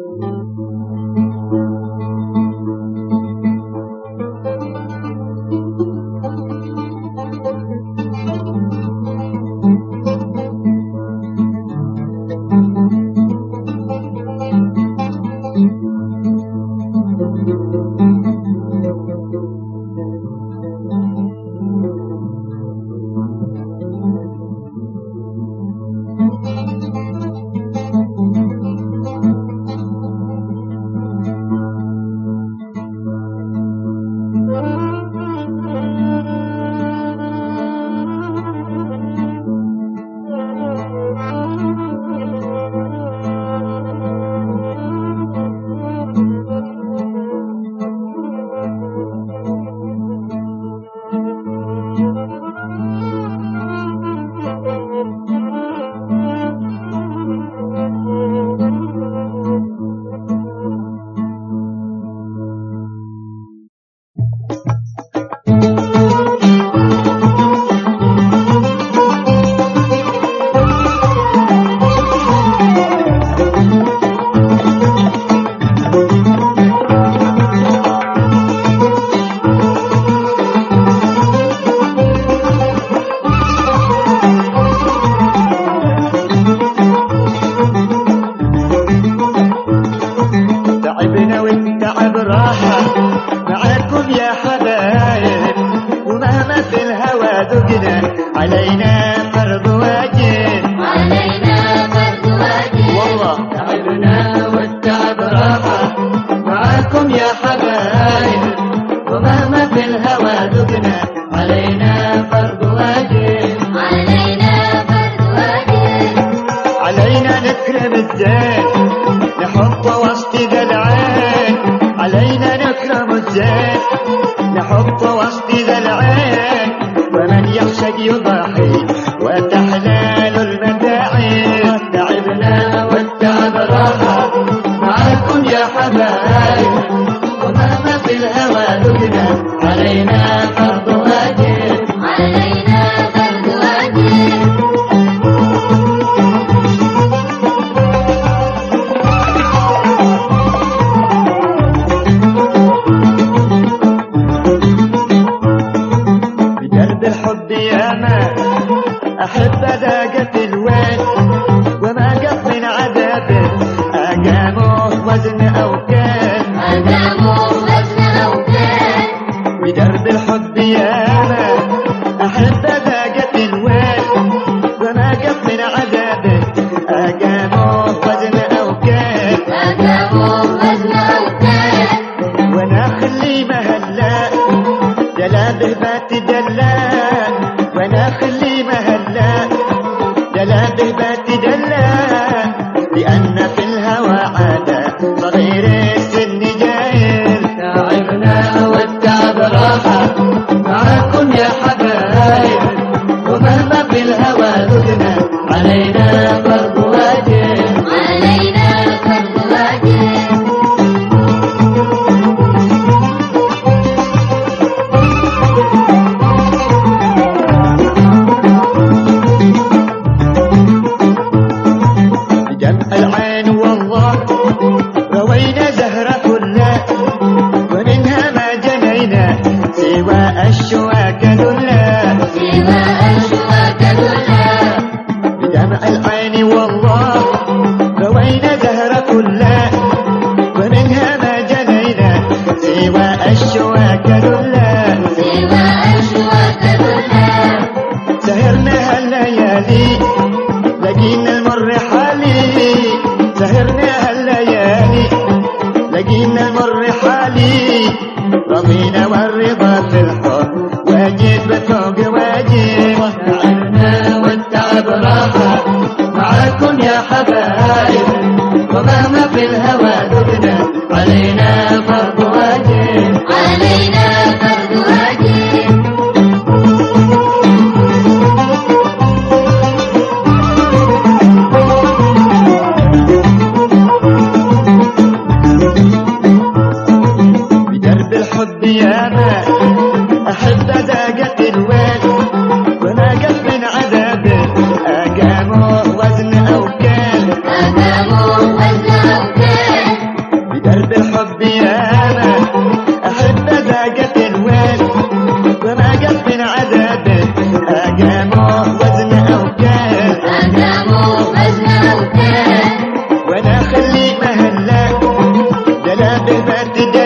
تعبنا فرض واجب علينا فرض واجب والله تعبنا والتعب راحة. معاكم يا حبايب ومهما في الهوى ذقنا. علينا فرض واجب علينا فرض واجب علينا نكرم الزين نحط وسط ذا العين علينا نكرم الزين نحط وسط العين ومن يخشق يضحي الحب يا ما أحب ذاقة جلابه بات دلا لأن في الهوى عادة صغير السن جاير تعبنا والتعب راحة معاكم يا حبايب. ومهما في الهوى ذقنا علينا العين والله روينا زهرة كلها ومنها ما جنينا سوى الشواك ذلا سوى أشواك دلا سهرنا هالليالي لقينا المر حالي. سهرنا هالليالي لقينا المر حالي. رضينا والرضا ومهما في الهوى ذقنا happy birthday.